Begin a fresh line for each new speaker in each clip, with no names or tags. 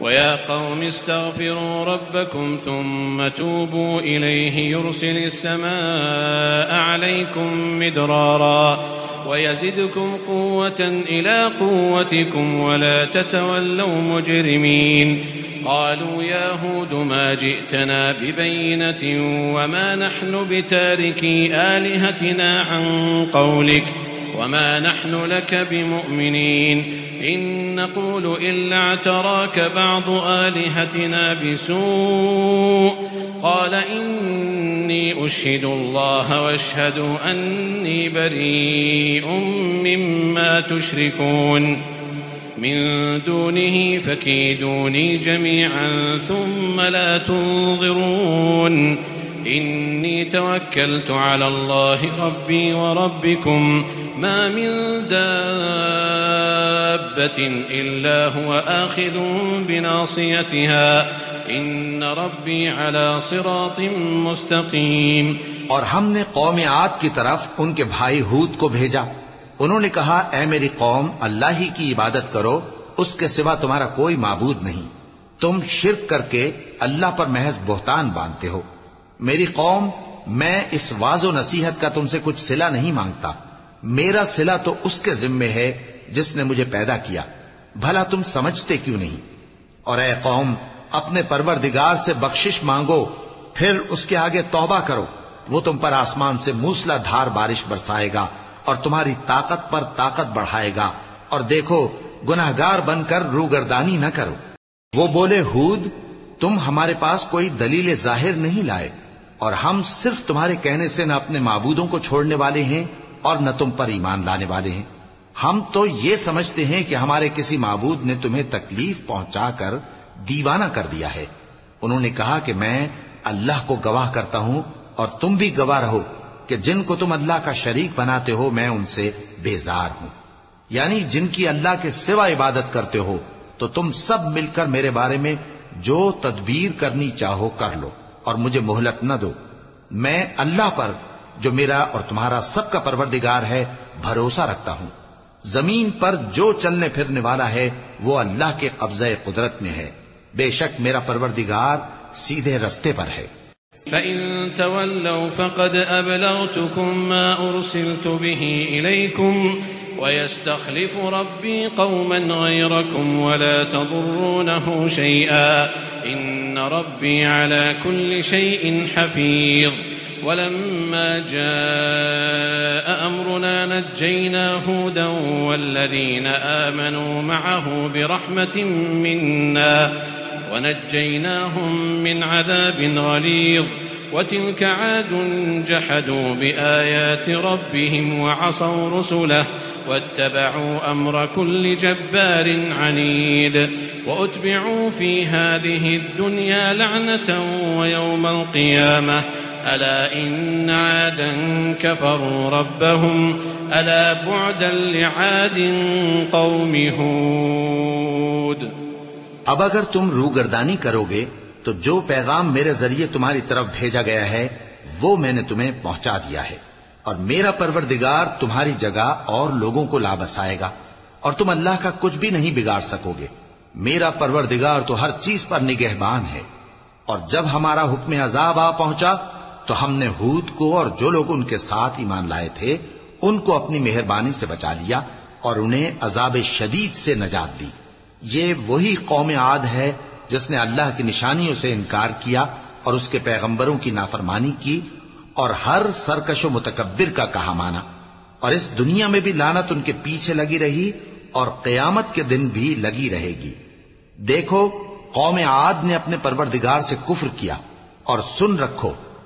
ويا قوم استغفروا ربكم ثم توبوا إليه يرسل السماء عليكم مدرارا ويزدكم قوة إلى قوتكم ولا تتولوا مجرمين قالوا يا هود ما جئتنا ببينة وما نحن بتاركي آلهتنا عن قولك وما وما نحن لك بمؤمنين إن نقول إلا اعتراك بعض آلهتنا بسوء قال إني أشهد الله واشهدوا أني بريء مما تشركون من دونه فكيدوني جميعا ثم لا تنظرون إني توكلت على الله ربي وربكم وربكم ما من دابة إلا هو آخذ بناصيتها على
صراط مستقيم اور ہم نے قوم آت کی طرف ان کے بھائی ہود کو بھیجا انہوں نے کہا اے میری قوم اللہ ہی کی عبادت کرو اس کے سوا تمہارا کوئی معبود نہیں تم شرک کر کے اللہ پر محض بہتان باندھتے ہو میری قوم میں اس واض و نصیحت کا تم سے کچھ سلا نہیں مانگتا میرا سلا تو اس کے ذمہ ہے جس نے مجھے پیدا کیا بھلا تم سمجھتے کیوں نہیں اور اے قوم اپنے پروردگار سے بخشش مانگو پھر اس کے آگے توبہ کرو وہ تم پر آسمان سے موسلا دھار بارش برسائے گا اور تمہاری طاقت پر طاقت بڑھائے گا اور دیکھو گناہ گار بن کر روگردانی نہ کرو وہ بولے ہود تم ہمارے پاس کوئی دلیل ظاہر نہیں لائے اور ہم صرف تمہارے کہنے سے نہ اپنے معبودوں کو چھوڑنے والے ہیں اور نہ تم پر ایمان لانے والے ہیں ہم تو یہ سمجھتے ہیں کہ ہمارے کسی معبود نے تمہیں تکلیف پہنچا کر دیوانہ کر دیا ہے انہوں نے کہا کہ میں اللہ کو گواہ کرتا ہوں اور تم بھی گواہ رہو کہ جن کو تم اللہ کا شریک بناتے ہو میں ان سے بیزار ہوں یعنی جن کی اللہ کے سوا عبادت کرتے ہو تو تم سب مل کر میرے بارے میں جو تدبیر کرنی چاہو کر لو اور مجھے مہلت نہ دو میں اللہ پر جو میرا اور تمہارا سب کا پروردگار ہے بھروسہ رکھتا ہوں زمین پر جو چلنے پھرنے والا ہے وہ اللہ کے قبضہ قدرت میں ہے بے شک میرا پروردگار سیدھے رستے پر ہے
فَإِن تَوَلَّوْا فَقَدْ أَبْلَغْتُكُمْ مَا أُرْسِلْتُ بِهِ إِلَيْكُمْ وَيَسْتَخْلِفُ رَبِّي قَوْمًا غَيْرَكُمْ وَلَا تَضُرُّونَهُ شَيْئًا إِنَّ رَبِّي عَلَى كُلِّ شَيْءٍ حَفِيظٌ ولما جاء أمرنا نجينا هودا والذين آمنوا معه برحمة منا ونجيناهم من عذاب غليظ وتلك عاد جحدوا بآيات ربهم وعصوا رسله واتبعوا أمر كل جبار عنيد وأتبعوا في هذه الدنيا لعنة ويوم القيامة ألا ألا إن عادا كفروا ربهم
بعدا لعاد قوم هود اب اگر تم روگردانی کرو گے تو جو پیغام میرے ذریعے تمہاری طرف بھیجا گیا ہے وہ میں نے تمہیں پہنچا دیا ہے اور میرا پروردگار تمہاری جگہ اور لوگوں کو لابس آئے گا اور تم اللہ کا کچھ بھی نہیں بگاڑ سکو گے میرا پروردگار تو ہر چیز پر نگہبان ہے اور جب ہمارا حکم عذاب آ پہنچا تو ہم نے ہود کو اور جو لوگ ان کے ساتھ ایمان لائے تھے ان کو اپنی مہربانی سے بچا لیا اور انہیں عذاب شدید سے نجات دی یہ وہی قوم عاد ہے جس نے اللہ کی نشانیوں سے انکار کیا اور اس کے پیغمبروں کی نافرمانی کی اور ہر سرکش و متکبر کا کہا مانا اور اس دنیا میں بھی لانت ان کے پیچھے لگی رہی اور قیامت کے دن بھی لگی رہے گی دیکھو قوم عاد نے اپنے پروردگار سے کفر کیا اور سن رکھو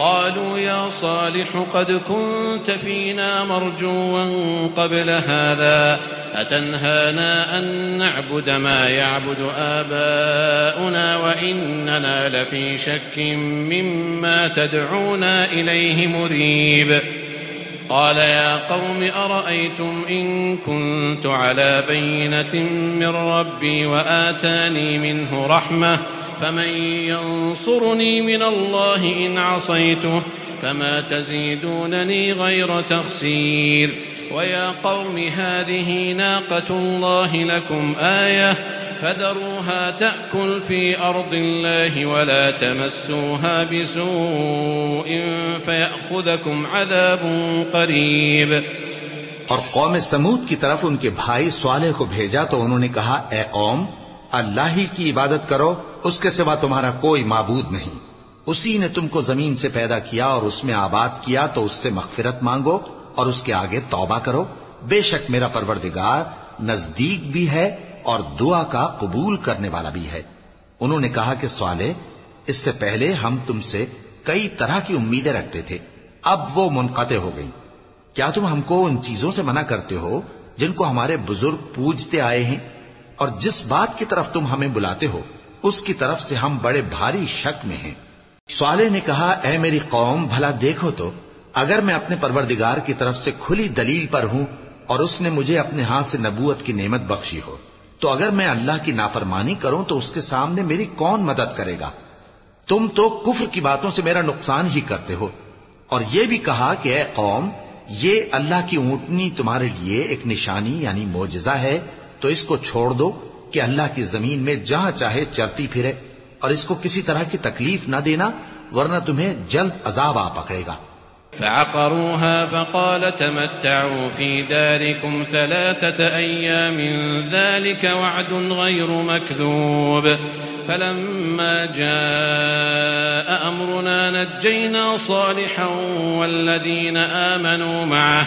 قالوا يا صالح قد كنت فينا مرجوا قبل هذا أتنهانا أن نعبد ما يعبد آباؤنا وإننا لفي شك مما تدعونا إليه مريب قال يا قوم أرأيتم إن كنت على بينة من ربي وآتاني منه رحمةً فمن ينصرني من الله إن عصيته فما تزيدونني غير تخسير ويا قوم هذه ناقة الله لكم آية فذروها تأكل في أرض الله ولا تمسوها بسوء فيأخذكم عذاب قريب
اور قوم سمود کی طرف ان کے بھائی سوالے کو بھیجا تو انہوں نے کہا اے قوم اللہ ہی کی عبادت کرو اس کے سوا تمہارا کوئی معبود نہیں اسی نے تم کو زمین سے پیدا کیا اور اس میں آباد کیا تو اس سے مغفرت مانگو اور اس کے آگے توبہ کرو بے شک میرا پروردگار نزدیک بھی ہے اور دعا کا قبول کرنے والا بھی ہے انہوں نے کہا کہ سوالے اس سے پہلے ہم تم سے کئی طرح کی امیدیں رکھتے تھے اب وہ منقطع ہو گئی کیا تم ہم کو ان چیزوں سے منع کرتے ہو جن کو ہمارے بزرگ پوجتے آئے ہیں اور جس بات کی طرف تم ہمیں بلاتے ہو اس کی طرف سے ہم بڑے بھاری شک میں ہیں سوالے نے کہا اے میری قوم بھلا دیکھو تو اگر میں اپنے پروردگار کی طرف سے کھلی دلیل پر ہوں اور اس نے مجھے اپنے ہاتھ سے نبوت کی نعمت بخشی ہو تو اگر میں اللہ کی نافرمانی کروں تو اس کے سامنے میری کون مدد کرے گا تم تو کفر کی باتوں سے میرا نقصان ہی کرتے ہو اور یہ بھی کہا کہ اے قوم یہ اللہ کی اونٹنی تمہارے لیے ایک نشانی یعنی موجزہ ہے تو اس کو چھوڑ دو کہ اللہ کی زمین میں جہاں چاہے چرتی پھرے اور اس کو کسی طرح کی تکلیف نہ دینا ورنہ تمہیں جلد عذاب آ پکڑے گا
فعقروها فقال تمتعوا في داركم ثلاثة أيام ذلك وعد غير مكذوب فلما جاء أمرنا نجينا صالحا والذين آمنوا معه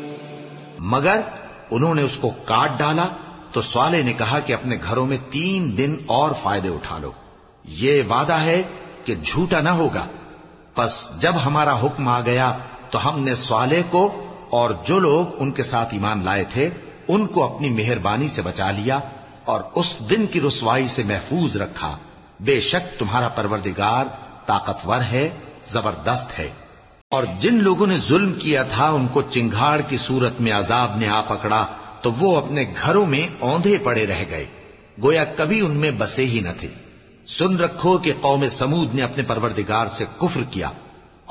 مگر انہوں نے اس کو کاٹ ڈالا تو سوالے نے کہا کہ اپنے گھروں میں تین دن اور فائدے اٹھا لو یہ وعدہ ہے کہ جھوٹا نہ ہوگا پس جب ہمارا حکم آ گیا تو ہم نے سوالے کو اور جو لوگ ان کے ساتھ ایمان لائے تھے ان کو اپنی مہربانی سے بچا لیا اور اس دن کی رسوائی سے محفوظ رکھا بے شک تمہارا پروردگار طاقتور ہے زبردست ہے اور جن لوگوں نے ظلم کیا تھا ان کو چنگھاڑ کی صورت میں عذاب نے آ پکڑا تو وہ اپنے گھروں میں اوندے پڑے رہ گئے گویا کبھی ان میں بسے ہی نہ تھے سن رکھو کہ قوم سمود نے اپنے پروردگار سے کفر کیا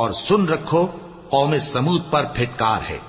اور سن رکھو قوم سمود پر پھٹکار ہے